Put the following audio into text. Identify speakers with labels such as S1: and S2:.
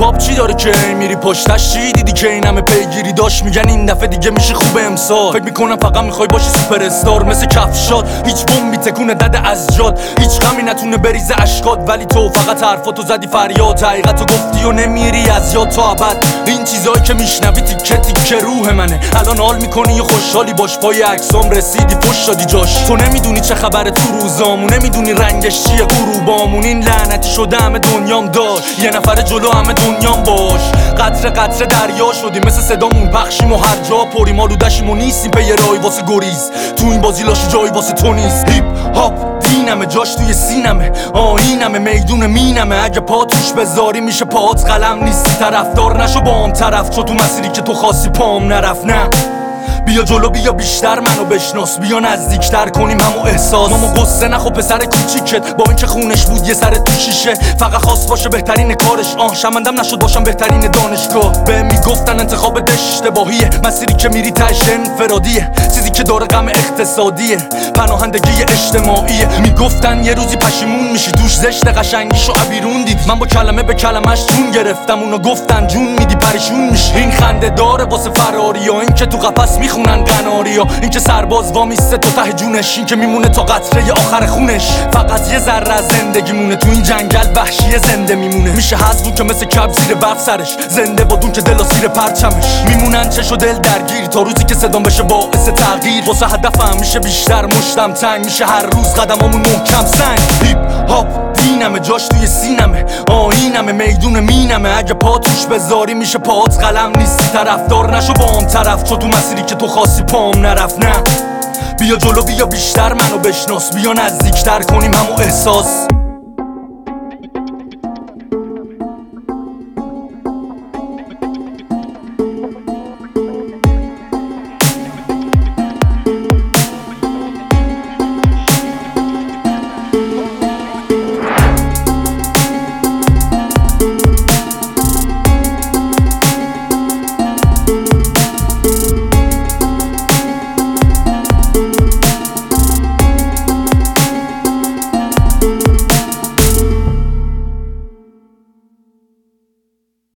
S1: هیپ هاپ چی داره که میری پشتش چی دیدی که این همه پیگیری داشت؟ میگن این دفعه دیگه میشه خوب امسال. فکر می‌کنم فقط می‌خوای باشی سوپر استار مثل کفشات هیچ بمبی تکونت نده از جات. هیچ غمی نتونه بریزه اشکات ولی تو فقط حرفاتو زدی فریاد. حقیقتو گفتی و نمیری از یاد تا چیزایی که میشنوی تیکه تیکه روح منه. الان حال می‌کنی و خوشحالی باش. پای عکسام رسیدی پشت دادی جاش. تو نمی‌دونی چه خبر تو روزامون. نمی‌دونی رنگش چیه غروبامون. این لعنتی شده همه دنیام داشت. یه نفر جلو همه دنیام باش. قطره قطره دریا شدیم. مثل صدامون پخشیم و هر جا پریم. آلودشیم و نیستیم. یه رای واسه گریز. تو این بازی لاش جایی واسه تو نیست. هیپ هاپ. دینمه جاش توی سینمه. آینمه میدون مینمه. اگه پا توش بذاری میشه پات قلم نیستی طرفدار نشو با اون طرف چو تو مسیری که تو خاصی پام نرفت. نه. بیا جلو بیا بیشتر منو بشناس. بیا نزدیکتر کنیم همو احساس. مامو قصه نخو پسر کوچیکت. با اینکه خونش بود یه سر تو شیشه. فقط خواست باشه بهترین کارش آه شمندم نشد باشم بهترین دانشگاه. به می‌گفتن انتخاب اشتباهیه. مسیری که میری تش انفرادیه. چیزی که داره غم اقتصادیه. پناهندگی اجتماعیه. می‌گفتن یه روزی پشیمون میشی. توش زشت قشنگیشو عبیرون دید من با کلمه به کلمش جون گرفتم. اونو گفتن جون میدی. میشی این خنده داره واسه فراری ها این که تو قفس می‌خونن قناری ها این که سرباز وامیسته تو ته جونش این که میمونه تا قطره آخر خونش. فقط یه ذره زندگی مونه تو این جنگل وحشی زنده میمونه. میشه حذف که مثل کب زیر برف سرش زنده بادون که دل زیر پرچمش. میمونن چش و دل درگیر تا روزی که صدام بشه باعث تغییر. واسه هدفم میشه بیشتر مشتم تنگ میشه هر روز قدمامون محکم سنگ. جاش توی سینمه. آینمه میدون مینمه. اگه پا توش بذاری میشه پات قلم نیستی. طرفدار نشو با اون طرف. چو تو مسیری که تو خاصی پام نرفت. نه. بیا جلو بیا بیشتر منو بشناس. بیا نزدیکتر کنیم همو احساس.